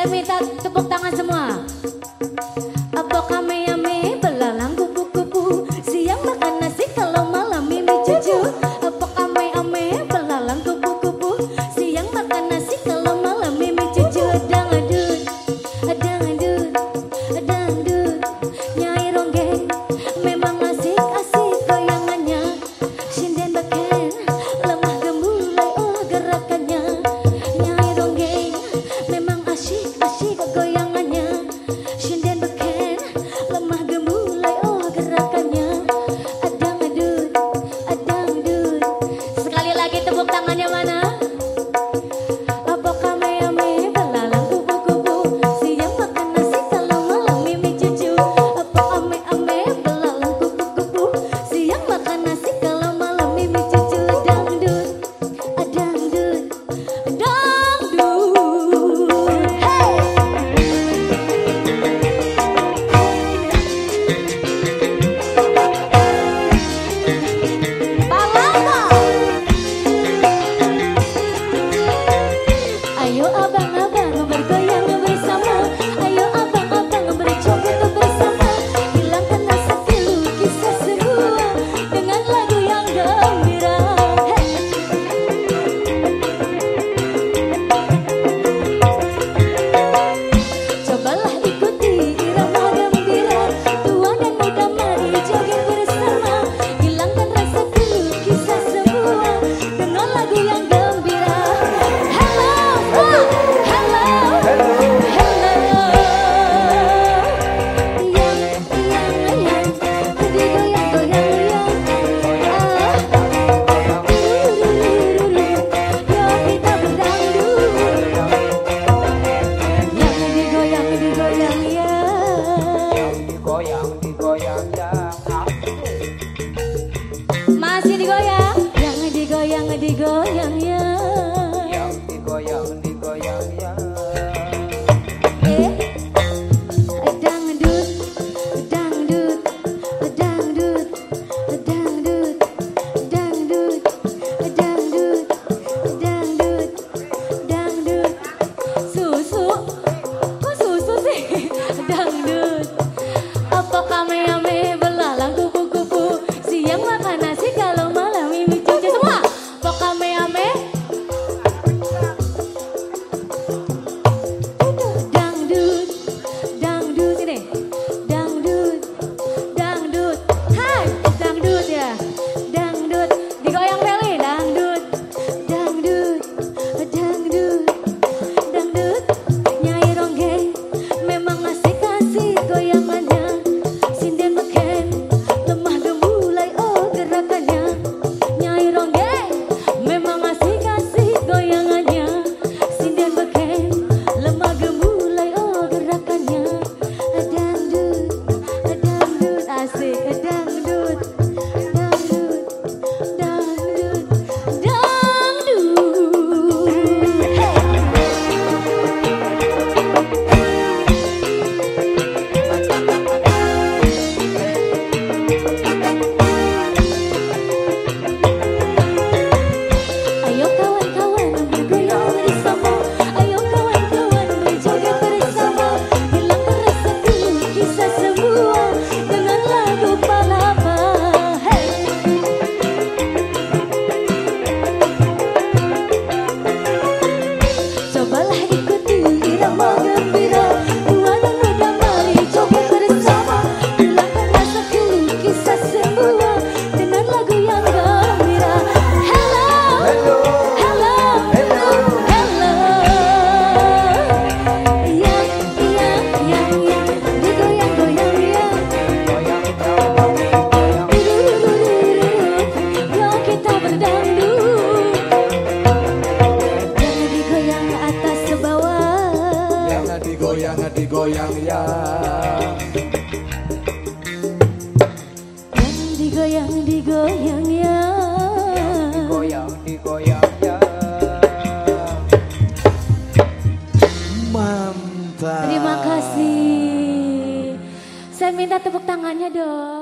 Saya minta tepuk tangan semua. Apa kami yami belalang kupu-kupu siang makan nasi kalau malam mimi cucu. Apa kami ame belalang kupu-kupu siang makan nasi kalau malam mimi cucu. Dangdut, dangdut, dangdut, nyai ronggeng. Tepuk tangannya mana? yang. semua digoyang digoyang ya. Digoyang digoyang ya. Digoyang digoyang ya. Mantap. terima kasih. Saya minta tepuk tangannya dong.